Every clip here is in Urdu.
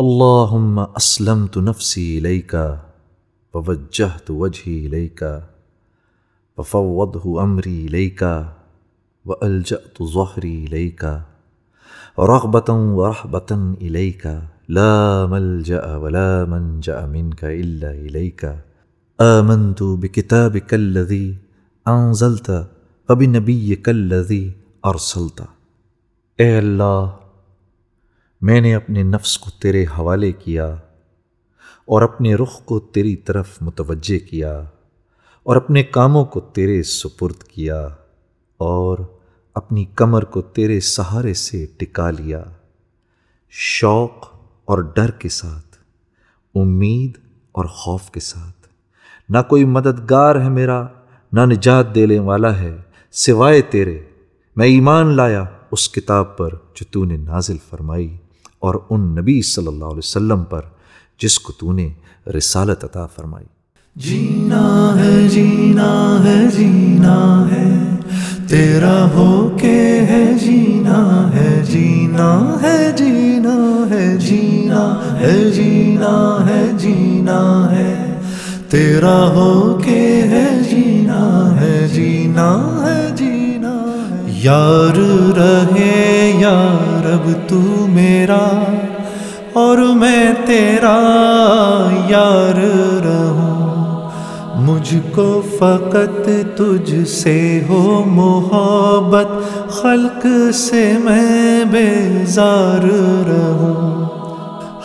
اللهم اسلمت نفسي اليك ووجهت وجهي اليك وفوضه امري اليك والجات ظهري اليك رغبه ورهبه اليك لا ملجا ولا منجا منك الا اليك امنت بكتابك الذي انزلت وبنبيك الذي ارسلت۔ اے اللہ میں نے اپنے نفس کو تیرے حوالے کیا اور اپنے رخ کو تیری طرف متوجہ کیا اور اپنے کاموں کو تیرے سپرد کیا اور اپنی کمر کو تیرے سہارے سے ٹکا لیا۔ شوق اور ڈر کے ساتھ، امید اور خوف کے ساتھ۔ نہ کوئی مددگار ہے میرا، نہ نجات دینے والا ہے سوائے تیرے۔ میں ایمان لایا اس کتاب پر جو تو نے نازل فرمائی۔ اور ان نبی صلی اللہ علیہ وسلم پر جس کو تو نے رسالت عطا فرمائی جینا ہے جینا ہے جینا ہے تیرا ہو کے ہے جینا ہے جینا ہے جینا ہے جینا ہے جینا ہے جینا ہے تیرا ہو کے ہے جینا ہے جینا ہے یار رہے یار، اب تو میرا اور میں تیرا یار رہوں۔ مجھ کو فقط تجھ سے ہو محبت، خلق سے میں بیزار رہوں۔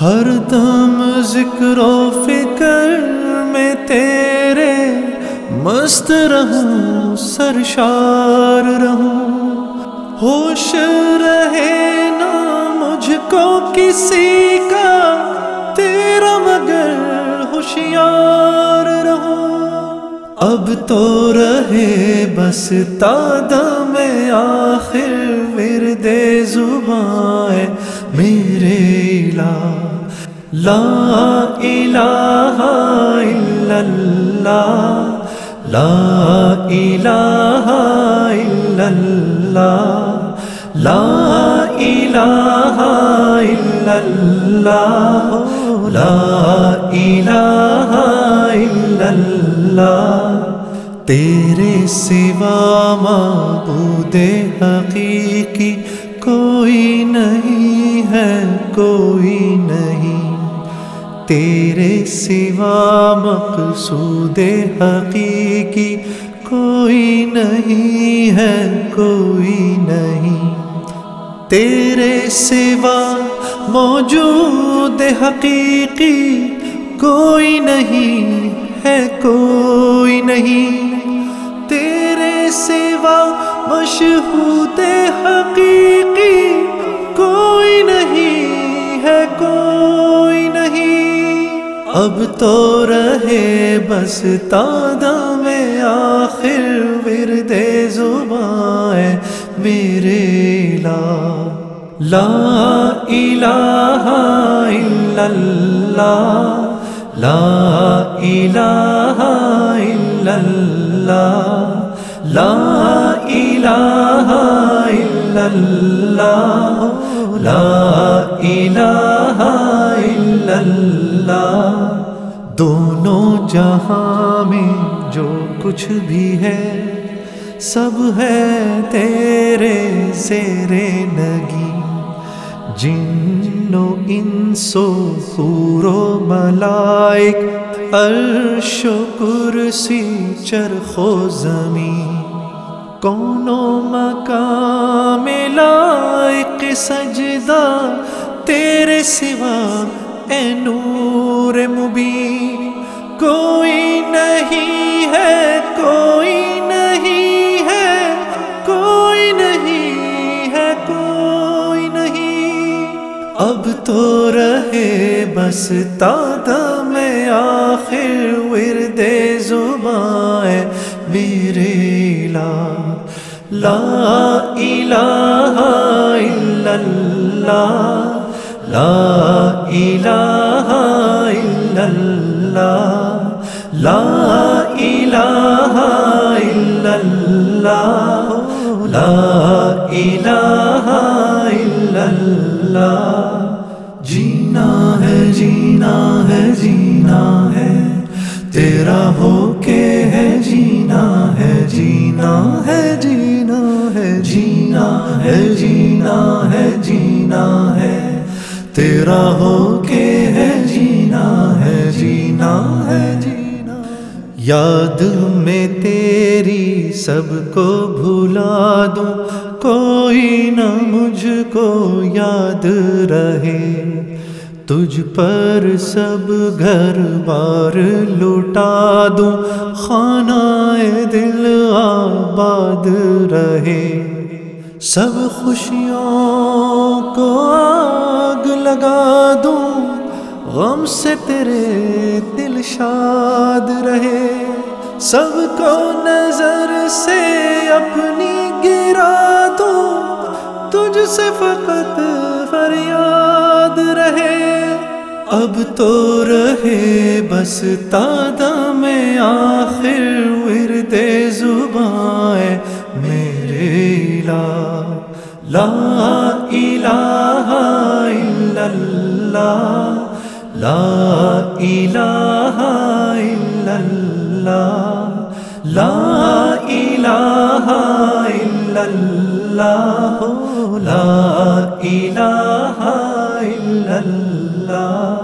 ہر دم ذکر و فکر میں تیرے مست رہوں، سرشار رہوں۔ ہوش رہے نا مجھ کو کسی کا، تیرا مگر ہوشیار رہو۔ اب تو رہے بس تاد میں آخر ورد زبان میرے لا لا الہ الا اللہ۔ لا الہ الا اللہ۔ لا الہ الا اللہ لا الہ الا اللہ تیرے سوا معبود حقیقی کوئی نہیں ہے، کوئی نہیں. تیرے سوا مقصود حقیقی کوئی نہیں ہے، کوئی نہیں. تیرے سوا موجود حقیقی کوئی نہیں ہے، کوئی نہیں۔ تیرے سوا مشہود حقیقی کوئی نہیں ہے، کوئی نہیں۔ اب تو رہے بس تادہ میں آخر، ورد زبان میرے لا لا الہ الا اللہ لا الہ الا اللہ لا الہ الا اللہ لا الہ الا اللہ دونوں جہاں میں جو کچھ بھی ہے، سب ہے تیرے زیر نگی۔ جن و انسو خور و ملائک عرش و کرسی چرخ و زمین۔ کون و مقام لائق سجدہ، تیرے سوا اے نور مبین۔ کوئی نہیں تو رہے بس تادہ میں آخر ورد زبان میرے لا لا الہ الا اللہ لا الہ الا اللہ لا الہ الا اللہ لا الہ الا اللہ جینا ہے جینا ہے جینا ہے تیرا ہو کے ہے جینا ہے جینا ہے جینا ہے جینا ہے جینا ہے جینا ہے تیرا ہو کے ہے جینا ہے جینا ہے جینا یاد میں تیری سب کو بھلا دوں کوئی نہ مجھ کو یاد رہے تجھ پر سب گھر بار لوٹا دوں خانہ دل آباد رہے۔ سب خوشیوں کو آگ لگا دوں، غم سے تیرے دل شاد رہے۔ سب کو نظر سے اپنی گرا دوں، تجھ سے فقط فریاد رہے۔ اب تو رہے بس تادہ میں آخر ورد زبان میرے لا لا الہ الا اللہ لا الہ الا اللہ لا الہ الا اللہ لا الہ الا اللہ